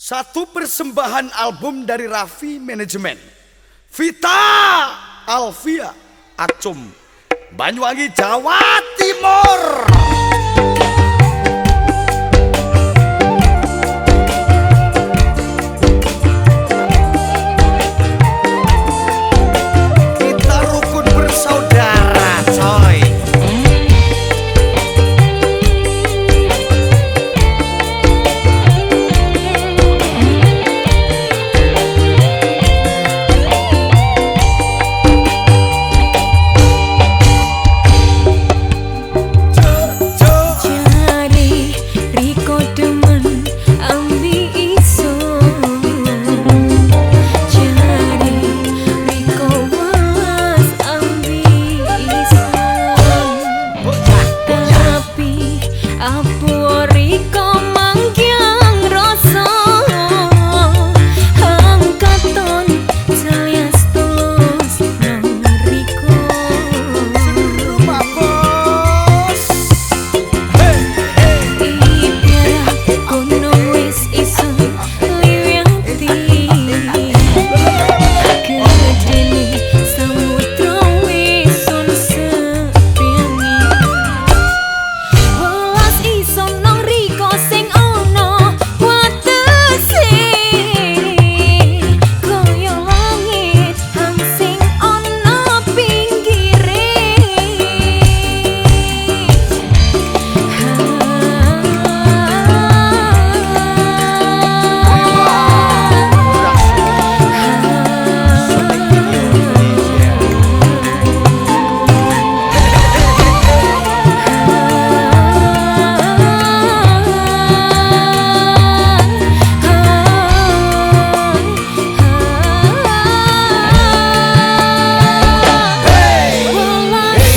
Satu persembahan album dari Raffi Management, Vita Alfia, Acum. Banyuwangi Jawa Timur.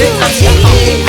to achieve.